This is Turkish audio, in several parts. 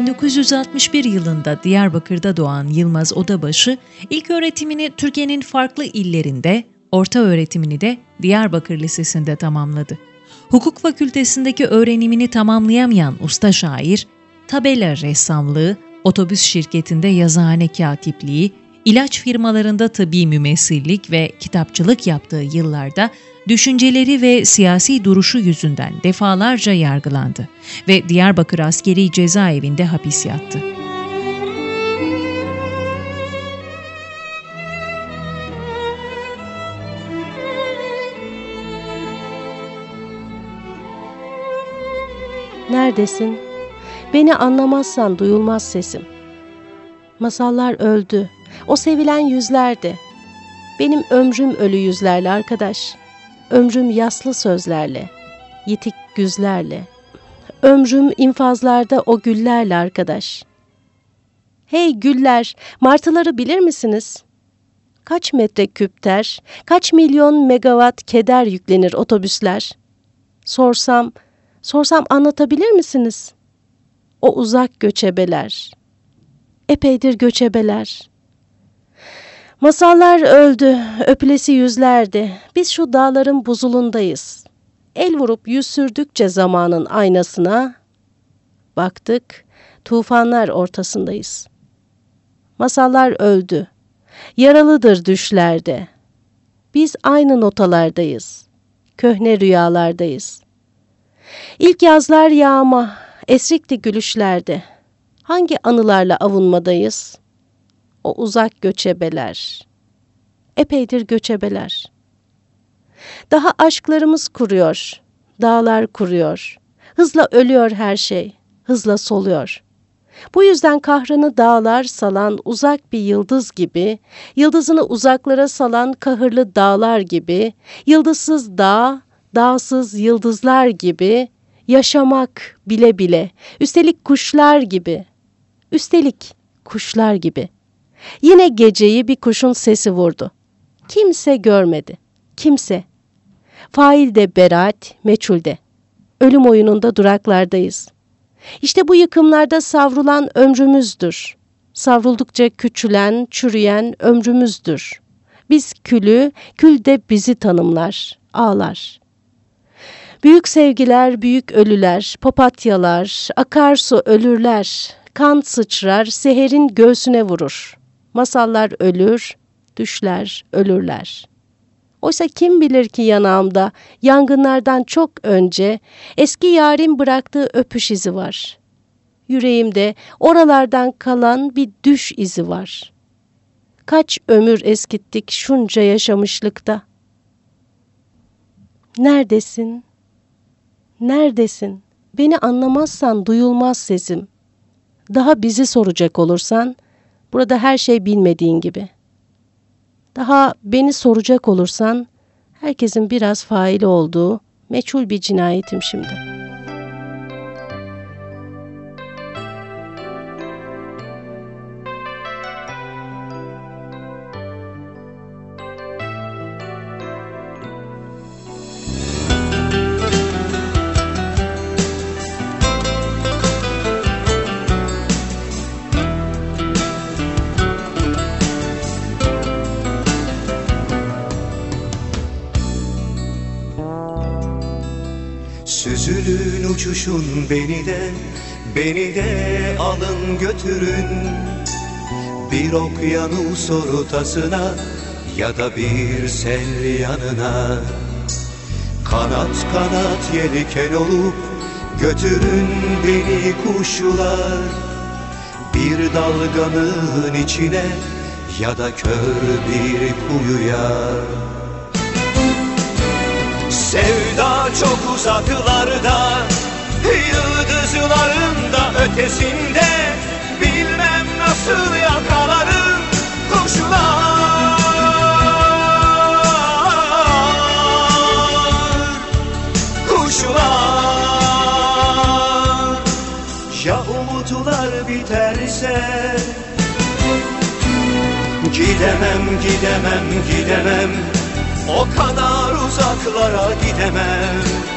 1961 yılında Diyarbakır'da doğan Yılmaz Odabaşı, ilk öğretimini Türkiye'nin farklı illerinde, orta öğretimini de Diyarbakır Lisesi'nde tamamladı. Hukuk fakültesindeki öğrenimini tamamlayamayan usta şair, tabela ressamlığı, otobüs şirketinde yazıhane katipliği, ilaç firmalarında tıbbi mümessillik ve kitapçılık yaptığı yıllarda düşünceleri ve siyasi duruşu yüzünden defalarca yargılandı ve Diyarbakır Askeri Cezaevinde hapis yattı. Neredesin? Beni anlamazsan duyulmaz sesim. Masallar öldü. O sevilen yüzlerdi. Benim ömrüm ölü yüzlerle arkadaş. Ömrüm yaslı sözlerle, yitik güzlerle. Ömrüm infazlarda o güllerle arkadaş. Hey güller, martıları bilir misiniz? Kaç metre küpter, kaç milyon megawatt keder yüklenir otobüsler? Sorsam, sorsam anlatabilir misiniz? O uzak göçebeler. Epeydir göçebeler. Masallar öldü, öpülesi yüzlerdi. Biz şu dağların buzulundayız. El vurup yüz sürdükçe zamanın aynasına, baktık, tufanlar ortasındayız. Masallar öldü, yaralıdır düşlerde. Biz aynı notalardayız, köhne rüyalardayız. İlk yazlar yağma, esrikti gülüşlerde. Hangi anılarla avunmadayız?'' O uzak göçebeler. Epeydir göçebeler. Daha aşklarımız kuruyor, dağlar kuruyor. Hızla ölüyor her şey, hızla soluyor. Bu yüzden kahrını dağlar salan uzak bir yıldız gibi, yıldızını uzaklara salan kahırlı dağlar gibi, yıldızsız dağ, dağsız yıldızlar gibi, yaşamak bile bile, üstelik kuşlar gibi, üstelik kuşlar gibi.'' Yine geceyi bir kuşun sesi vurdu. Kimse görmedi. Kimse. Fail de beraat, meçhulde. Ölüm oyununda duraklardayız. İşte bu yıkımlarda savrulan ömrümüzdür. Savruldukça küçülen, çürüyen ömrümüzdür. Biz külü, kül de bizi tanımlar, ağlar. Büyük sevgiler, büyük ölüler, papatyalar, akarsu ölürler, kan sıçrar, seherin göğsüne vurur. Masallar ölür, düşler ölürler. Oysa kim bilir ki yanağımda yangınlardan çok önce eski yarim bıraktığı öpüş izi var. Yüreğimde oralardan kalan bir düş izi var. Kaç ömür eskittik şunca yaşamışlıkta. Neredesin? Neredesin? Beni anlamazsan duyulmaz sesim. Daha bizi soracak olursan, Burada her şey bilmediğin gibi. Daha beni soracak olursan, herkesin biraz faili olduğu meçhul bir cinayetim şimdi.'' Uçuşun beni de Beni de alın götürün. Bir okyanus ortasına Ya da bir sel yanına. Kanat kanat yelken olup Götürün beni kuşlar. Bir dalganın içine Ya da kör bir kuyuya. Sevda çok uzaklarda Yıldızların da ötesinde Bilmem nasıl yakalarım kuşlar. Kuşlar. Ya umutlar biterse Gidemem gidemem gidemem. O kadar uzaklara gidemem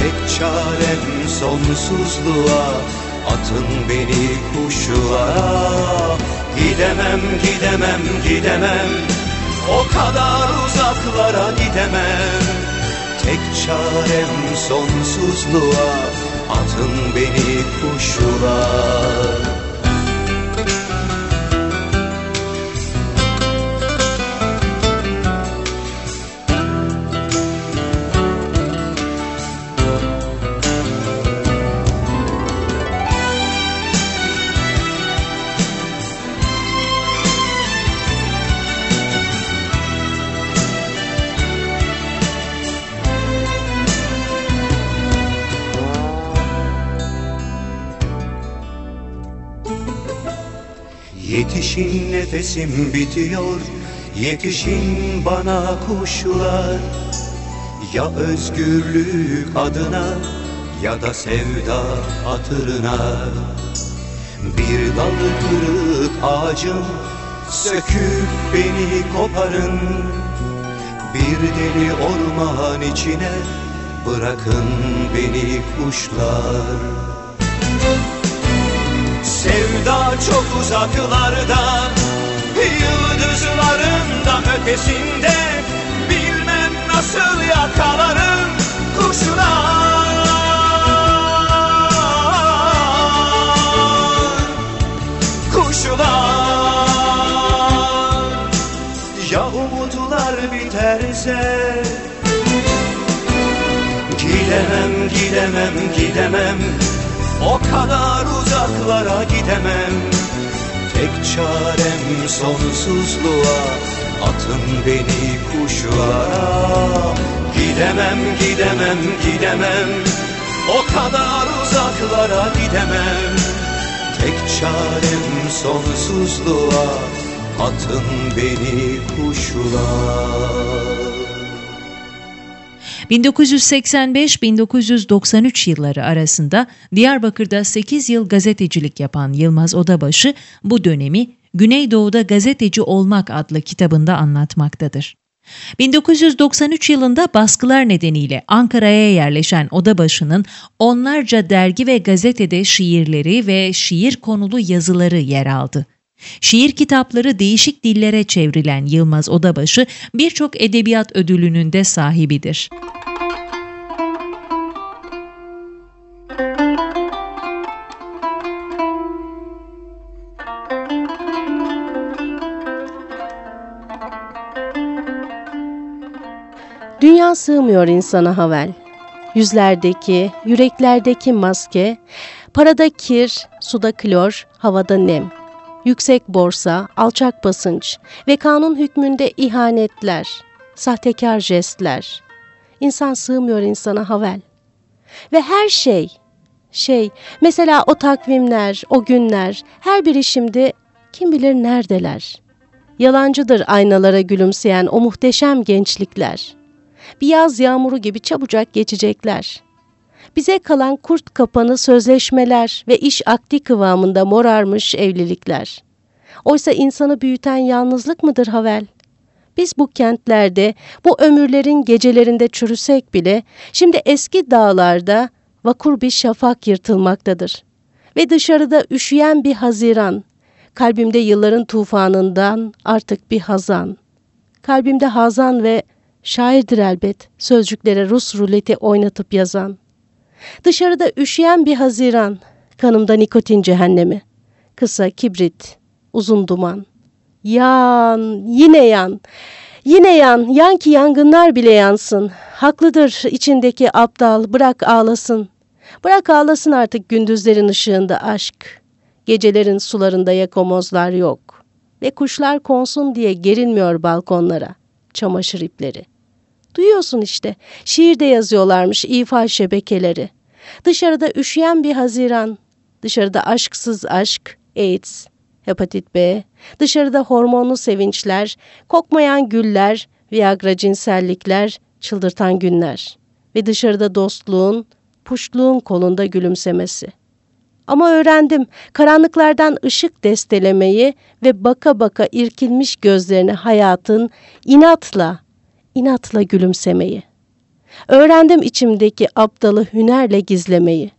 Tek çarem sonsuzluğa Atın beni kuşlara. Gidemem gidemem gidemem. O kadar uzaklara gidemem. Tek çarem sonsuzluğa Atın beni kuşlara Yetişin nefesim bitiyor. Yetişin bana kuşlar. Ya özgürlük adına Ya da sevda hatırına. Bir dal kırık ağacım Söküp beni koparın. Bir deli orman içine Bırakın beni kuşlar Sevda çok uzaklarda Yıldızların da ötesinde. Bilmem nasıl yakalarım kuşlar Kuşlar Ya umutlar biterse? Gidemem gidemem gidemem. O kadar uzaklara gidemem. Tek çarem sonsuzluğa Atın beni kuşlara. Gidemem gidemem gidemem. O kadar uzaklara gidemem. Tek çarem sonsuzluğa Atın beni kuşlara 1985-1993 yılları arasında Diyarbakır'da 8 yıl gazetecilik yapan Yılmaz Odabaşı bu dönemi Güneydoğu'da Gazeteci Olmak adlı kitabında anlatmaktadır. 1993 yılında baskılar nedeniyle Ankara'ya yerleşen Odabaşı'nın onlarca dergi ve gazetede şiirleri ve şiir konulu yazıları yer aldı. Şiir kitapları değişik dillere çevrilen Yılmaz Odabaşı birçok edebiyat ödülünün de sahibidir. Dünya sığmıyor insana havel. Yüzlerdeki, yüreklerdeki maske, parada kir, suda klor, havada nem. Yüksek borsa, alçak basınç ve kanun hükmünde ihanetler, sahtekar jestler. İnsan sığmıyor insana havel. Ve her şey, şey, mesela o takvimler, o günler, her biri şimdi kim bilir neredeler. Yalancıdır aynalara gülümseyen o muhteşem gençlikler.'' bir yaz yağmuru gibi çabucak geçecekler. Bize kalan kurt kapanı sözleşmeler ve iş akdi kıvamında morarmış evlilikler. Oysa insanı büyüten yalnızlık mıdır Havel? Biz bu kentlerde, bu ömürlerin gecelerinde çürüsek bile, şimdi eski dağlarda vakur bir şafak yırtılmaktadır. Ve dışarıda üşüyen bir haziran, kalbimde yılların tufanından artık bir hazan. Kalbimde hazan ve Şairdir elbet sözcüklere Rus ruleti oynatıp yazan. Dışarıda üşüyen bir haziran, kanımda nikotin cehennemi. Kısa kibrit, uzun duman. Yan, yine yan. Yine yan, yan ki yangınlar bile yansın. Haklıdır içindeki aptal, bırak ağlasın. Bırak ağlasın artık gündüzlerin ışığında aşk. Gecelerin sularında yakomozlar yok. Ve kuşlar konsun diye gerilmiyor balkonlara çamaşır ipleri. Duyuyorsun işte, şiirde yazıyorlarmış ifal şebekeleri. Dışarıda üşüyen bir haziran, dışarıda aşksız aşk, AIDS. hepatit B, dışarıda hormonlu sevinçler, kokmayan güller, Viagra cinsellikler, çıldırtan günler ve dışarıda dostluğun, puşluğun kolunda gülümsemesi. Ama öğrendim karanlıklardan ışık destelemeyi ve baka baka irkilmiş gözlerine hayatın inatla, inatla gülümsemeyi. Öğrendim içimdeki aptalı hünerle gizlemeyi.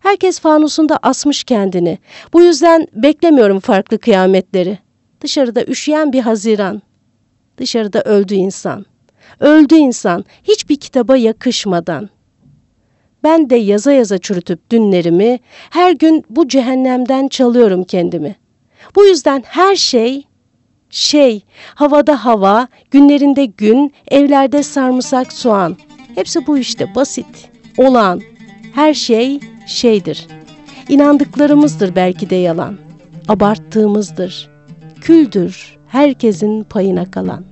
Herkes fanusunda asmış kendini. Bu yüzden beklemiyorum farklı kıyametleri. Dışarıda üşüyen bir haziran. Dışarıda öldü insan. Öldü insan hiçbir kitaba yakışmadan. Ben de yaza yaza çürütüp dünlerimi, her gün bu cehennemden çalıyorum kendimi. Bu yüzden her şey, şey, havada hava, günlerinde gün, evlerde sarımsak soğan. Hepsi bu işte basit, olağan. Her şey şeydir. İnandıklarımızdır belki de yalan. Abarttığımızdır. Küldür herkesin payına kalan.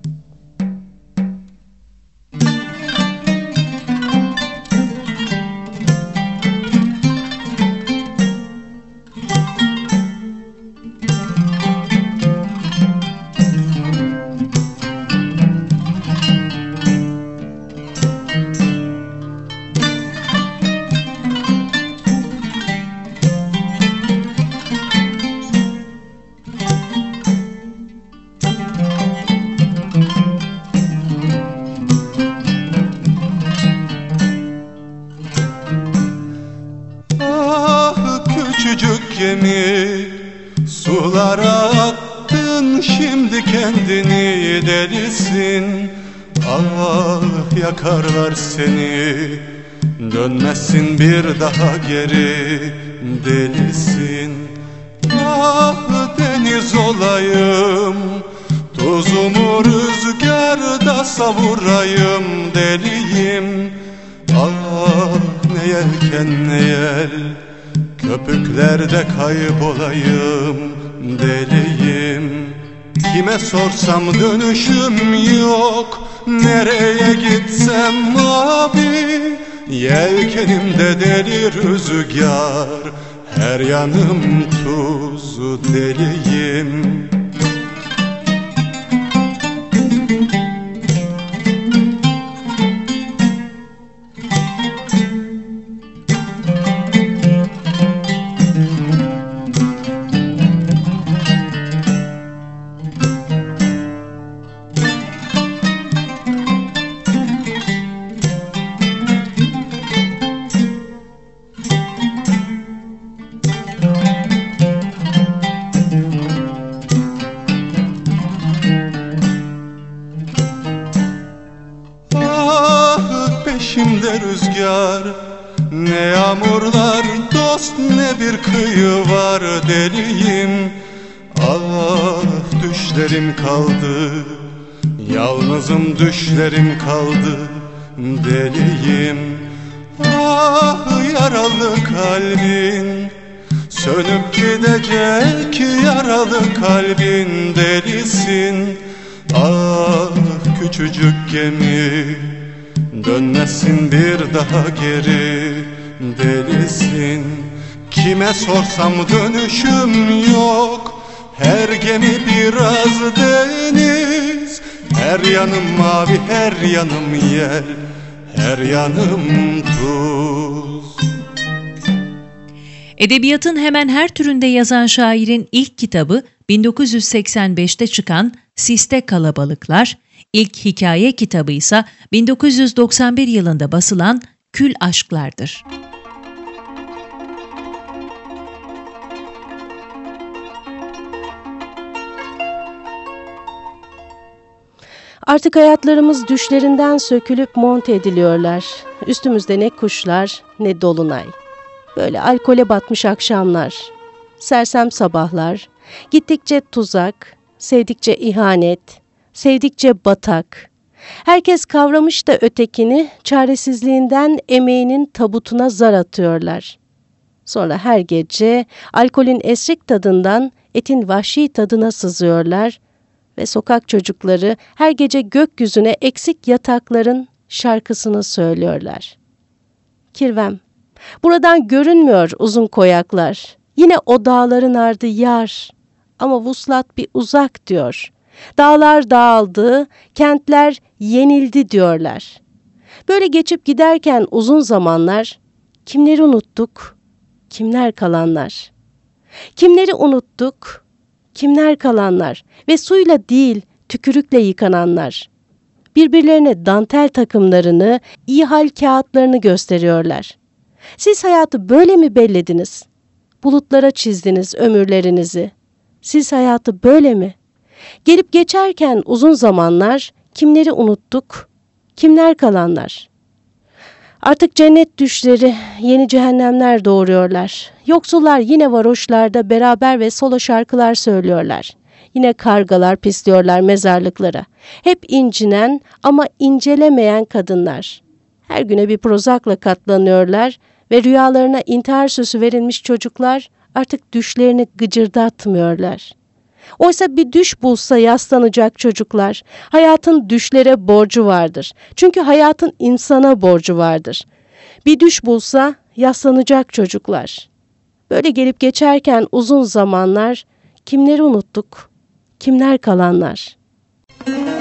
Daha geri delisin. Ah deniz olayım Tuzumu rüzgarda savurayım deliyim. Ah ne yelken ne yel Köpüklerde kaybolayım deliyim. Kime sorsam dönüşüm yok Nereye gitsem mavi Yelkenimde deli rüzgar Her yanım tuz deliyim küçücük gemi Dönmezsin bir daha geri. Delisin Kime sorsam dönüşüm yok. Her gemi biraz deniz Her yanım mavi her yanım yel Her yanım tuz. Edebiyatın hemen her türünde yazan şairin ilk kitabı 1985'te çıkan Siste Kalabalıklar, İlk hikaye kitabı ise 1991 yılında basılan Kül Aşklardır. Artık hayatlarımız düşlerinden sökülüp monte ediliyorlar. Üstümüzde ne kuşlar ne dolunay. Böyle alkole batmış akşamlar. Sersem sabahlar. Gittikçe tuzak, sevdikçe ihanet, sevdikçe batak. Herkes kavramış da ötekini çaresizliğinden emeğinin tabutuna zar atıyorlar. Sonra her gece alkolün esrik tadından etin vahşi tadına sızıyorlar ve sokak çocukları her gece gökyüzüne eksik yatakların şarkısını söylüyorlar. Kirvem, buradan görünmüyor uzun koyaklar. Yine o dağların ardı yar, ama vuslat bir uzak diyor. Dağlar dağıldı, kentler yenildi diyorlar. Böyle geçip giderken uzun zamanlar kimleri unuttuk, kimler kalanlar. Kimleri unuttuk, kimler kalanlar ve suyla değil tükürükle yıkananlar. Birbirlerine dantel takımlarını, iyi hal kağıtlarını gösteriyorlar. Siz hayatı böyle mi bellediniz? Bulutlara çizdiniz ömürlerinizi. Siz hayatı böyle mi? Gelip geçerken uzun zamanlar kimleri unuttuk, kimler kalanlar. Artık cennet düşleri yeni cehennemler doğuruyorlar. Yoksullar yine varoşlarda beraber ve solo şarkılar söylüyorlar. Yine kargalar pisliyorlar mezarlıklara. Hep incinen ama incelemeyen kadınlar. Her güne bir prozakla katlanıyorlar ve rüyalarına intihar sözü verilmiş çocuklar artık düşlerini gıcırdatmıyorlar. Oysa bir düş bulsa yaslanacak çocuklar. Hayatın düşlere borcu vardır. Çünkü hayatın insana borcu vardır. Bir düş bulsa yaslanacak çocuklar. Böyle gelip geçerken uzun zamanlar kimleri unuttuk, kimler kalanlar. Abdülselam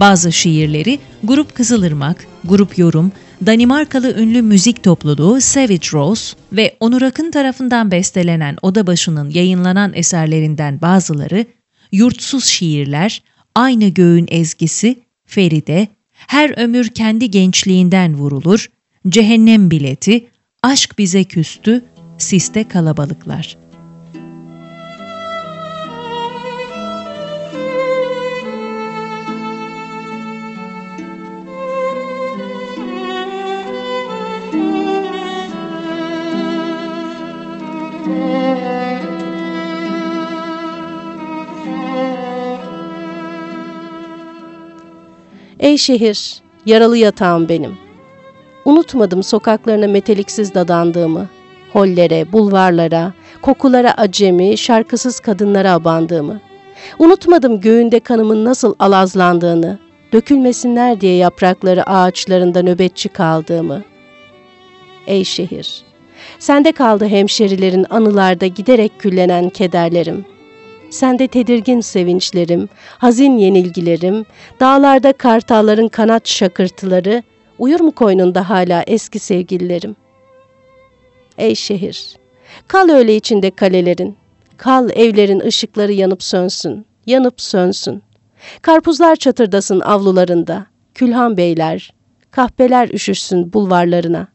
Bazı şiirleri Grup Kızılırmak, Grup Yorum, Danimarkalı ünlü müzik topluluğu Savage Rose ve Onur Akın tarafından bestelenen Odabaşı'nın yayınlanan eserlerinden bazıları Yurtsuz Şiirler, Aynı Göğün Ezgisi, Feride, Her Ömür Kendi Gençliğinden Vurulur, Cehennem Bileti, Aşk Bize Küstü, Siste Kalabalıklar. Ey şehir, yaralı yatağım benim. Unutmadım sokaklarına meteliksiz dadandığımı, hollere, bulvarlara, kokulara acemi, şarkısız kadınlara abandığımı. Unutmadım göğünde kanımın nasıl alazlandığını, dökülmesinler diye yaprakları ağaçlarında nöbetçi kaldığımı. Ey şehir, sende kaldı hemşerilerin anılarda giderek küllenen kederlerim.'' Sende tedirgin sevinçlerim, hazin yenilgilerim, dağlarda kartalların kanat şakırtıları, uyur mu koynunda hala eski sevgililerim? Ey şehir, kal öyle içinde kalelerin, kal evlerin ışıkları yanıp sönsün, yanıp sönsün. Karpuzlar çatırdasın avlularında, külhan beyler, kahpeler üşüşsün bulvarlarına.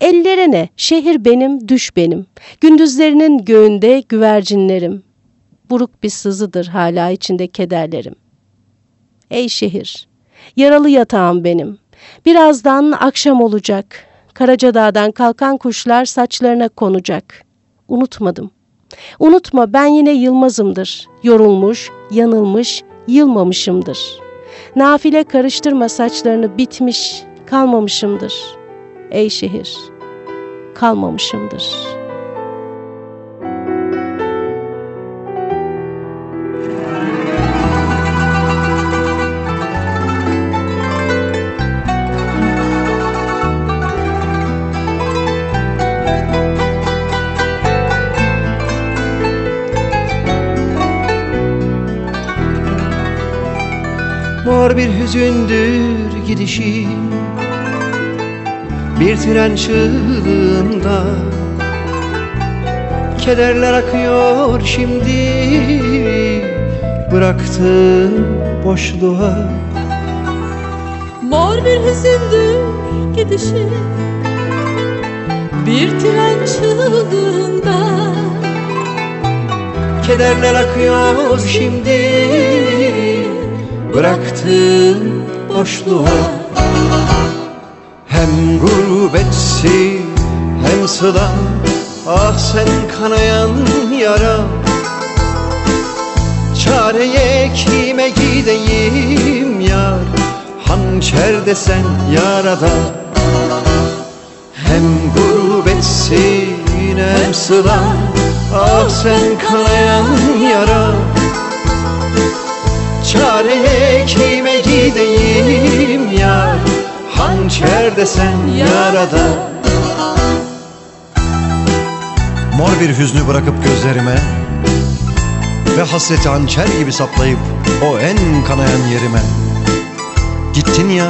Ellerine şehir benim, düş benim, gündüzlerinin göğünde güvercinlerim.'' Buruk bir sızıdır hala içinde kederlerim. Ey şehir, yaralı yatağım benim. Birazdan akşam olacak. Karacadağ'dan kalkan kuşlar saçlarına konacak. Unutmadım. Unutma ben yine yılmazımdır. Yorulmuş, yanılmış, yılmamışımdır. Nafile karıştırma saçlarını bitmiş, kalmamışımdır. Ey şehir, kalmamışımdır.'' Mor bir hüzündür gidişi. Bir tren çığlığında Kederler akıyor şimdi. Bıraktığım boşluğa Mor bir hüzündür gidişi. Bir tren çığlığında Kederler akıyor şimdi bıraktığım boşluğa Hem gurbetsi hem sıla Ah sen kanayan yara Çareye kime gideyim yar? Hançer desen yarada Hem gurbetsin hem sıla Ah sen kanayan yara Hançer desen yarada. Mor bir hüznü bırakıp gözlerime Ve hasreti hançer gibi saplayıp o en kanayan yerime. Gittin ya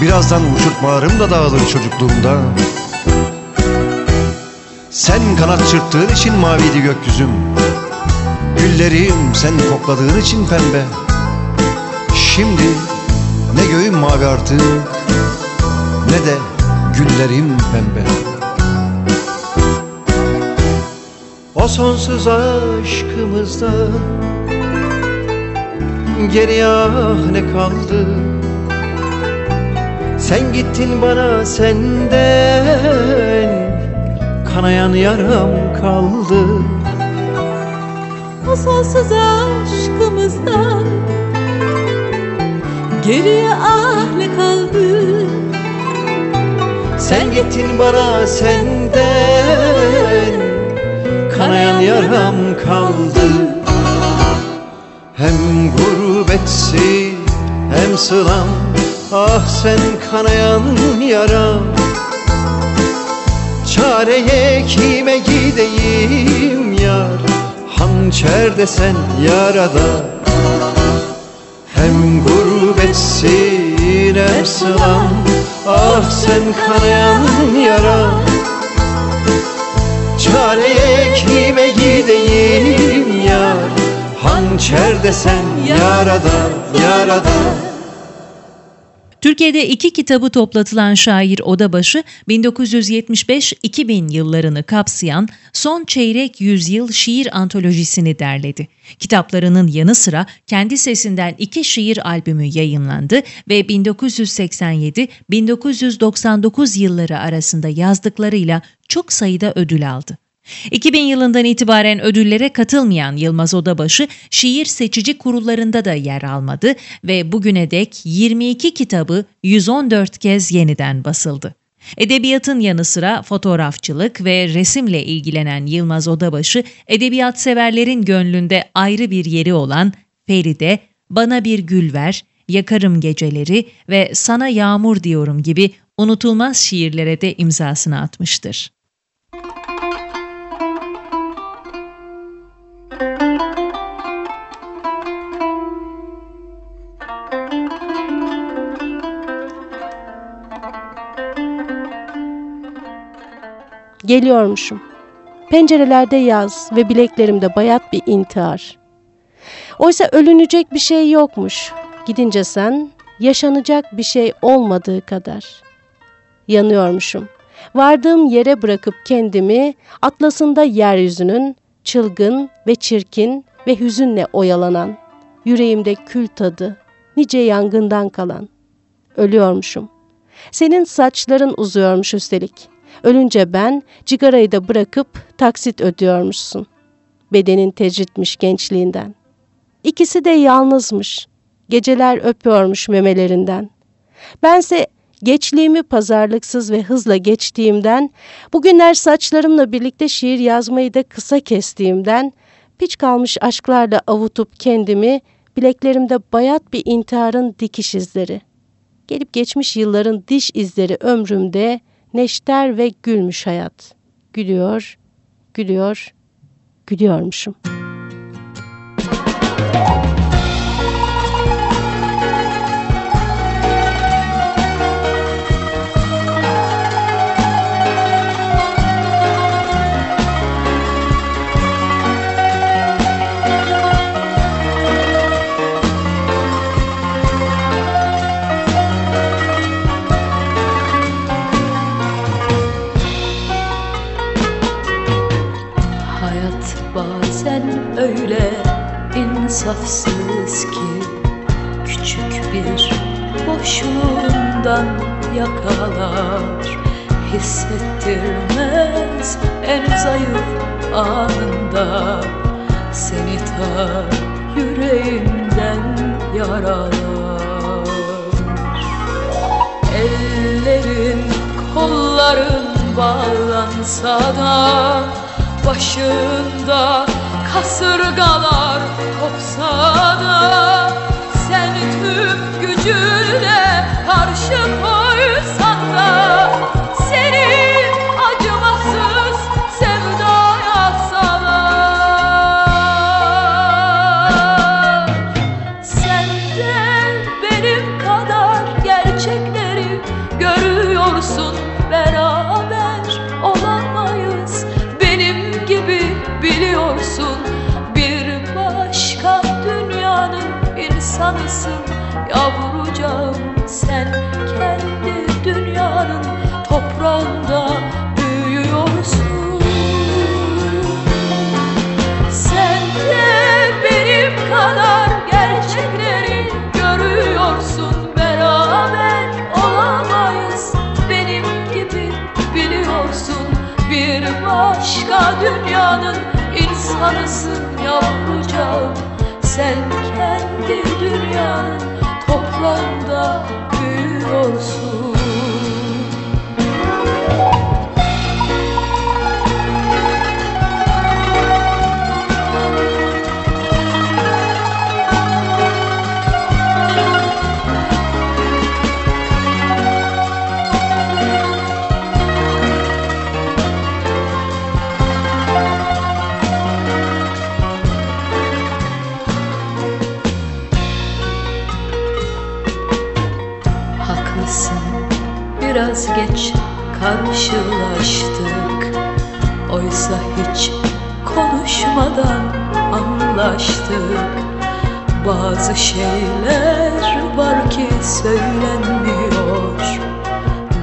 Birazdan uçurtmalarım da dağılır çocukluğumda. Sen kanat çırptığın için maviydi gökyüzüm. Güllerim sen kokladığın için pembe. Şimdi ne göğüm mavi artık Ne de güllerim pembe. O sonsuz aşkımızda Geriye ah ne kaldı? Sen gittin bana senden Kanayan yaram kaldı. O sonsuz aşkımızdan Geriye ah ne kaldı? Sen gittin bana senden Kanayan yaram kaldı. Hem gurbetsi hem sılam Ah sen kanayan yaram. Çareye kime gideyim yar Hançer desen yarada. Hem gurbetsin hem sılam Ah sen kanayan yara. Çareye kime gideyim yar Hançer desen yarada yarada Türkiye'de iki kitabı toplatılan şair Odabaşı, 1975-2000 yıllarını kapsayan Son Çeyrek Yüzyıl Şiir Antolojisini derledi. Kitaplarının yanı sıra kendi sesinden iki şiir albümü yayınlandı ve 1987-1999 yılları arasında yazdıklarıyla çok sayıda ödül aldı. 2000 yılından itibaren ödüllere katılmayan Yılmaz Odabaşı şiir seçici kurullarında da yer almadı ve bugüne dek 22 kitabı 114 kez yeniden basıldı. Edebiyatın yanı sıra fotoğrafçılık ve resimle ilgilenen Yılmaz Odabaşı, edebiyat severlerin gönlünde ayrı bir yeri olan Feride, Bana Bir Gül Ver, Yakarım Geceleri ve Sana Yağmur Diyorum gibi unutulmaz şiirlere de imzasını atmıştır. Geliyormuşum. Pencerelerde yaz ve bileklerimde bayat bir intihar. Oysa ölünecek bir şey yokmuş. Gidince sen yaşanacak bir şey olmadığı kadar. Yanıyormuşum. Vardığım yere bırakıp kendimi atlasında yeryüzünün çılgın ve çirkin ve hüzünle oyalanan, yüreğimde kül tadı, nice yangından kalan. Ölüyormuşum. Senin saçların uzuyormuş üstelik. Ölünce ben cigarayı da bırakıp taksit ödüyormuşsun. Bedenin tecritmiş gençliğinden. İkisi de yalnızmış. Geceler öpüyormuş memelerinden. Bense geçliğimi pazarlıksız ve hızla geçtiğimden, bugünler saçlarımla birlikte şiir yazmayı da kısa kestiğimden, piç kalmış aşklarla avutup kendimi, bileklerimde bayat bir intiharın dikiş izleri. Gelip geçmiş yılların diş izleri ömrümde, neşter ve gülmüş hayat. Gülüyor, gülüyor, gülüyormuşum. İnsafsız ki Küçük bir boşluğundan yakalar. Hissettirmez en zayıf anında Seni ta yüreğinden yaralar. Ellerin, kolların bağlansa da Başında kasırgalar kopsa da Sen tüm gücünle karşı koysan da Seni acımasız sevdaya salar sen benim kadar gerçekleri görüyorsun beraber insanısın yavrucağım sen. Kendi dünyanın toprağında büyüyorsun. Sen de benim kadar gerçekleri görüyorsun. Beraber olamayız benim gibi biliyorsun. Bir başka dünyanın insanısın yavrucağım Sen kendi dünyanın toprağında büyüyorsun anlaştık Bazı şeyler var ki söylenmiyor.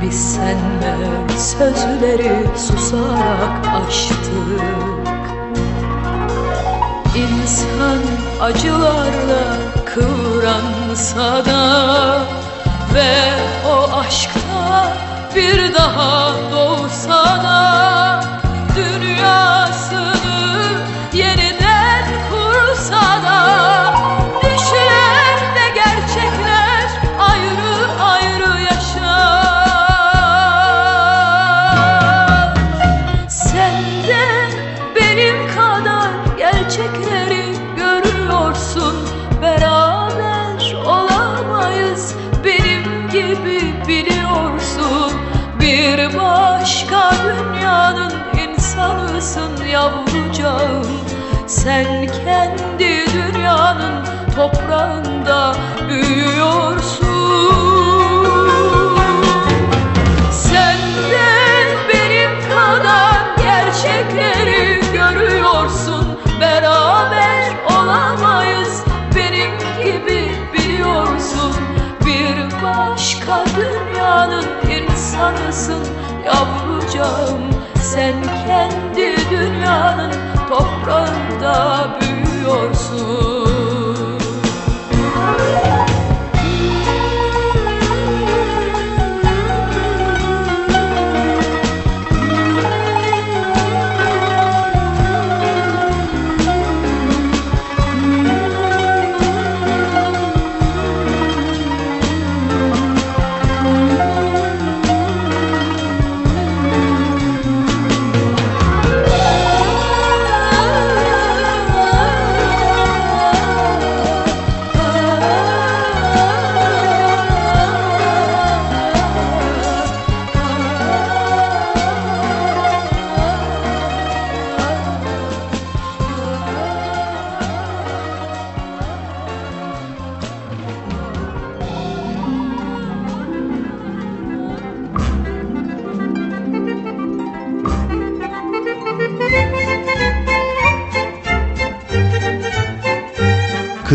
Biz senle sözleri susarak açtık. İnsan acılarla kıvransa da Ve o aşkta bir daha doğsa da Dünyasını dünyanın insanısın yavrucağım Sen kendi dünyanın toprağında büyüyorsun. Sen de benim kadar gerçekleri görüyorsun. Beraber olamayız benim gibi biliyorsun. Bir başka dünyanın insanısın yavrucağım. Sen kendi dünyanın toprağında büyüyorsun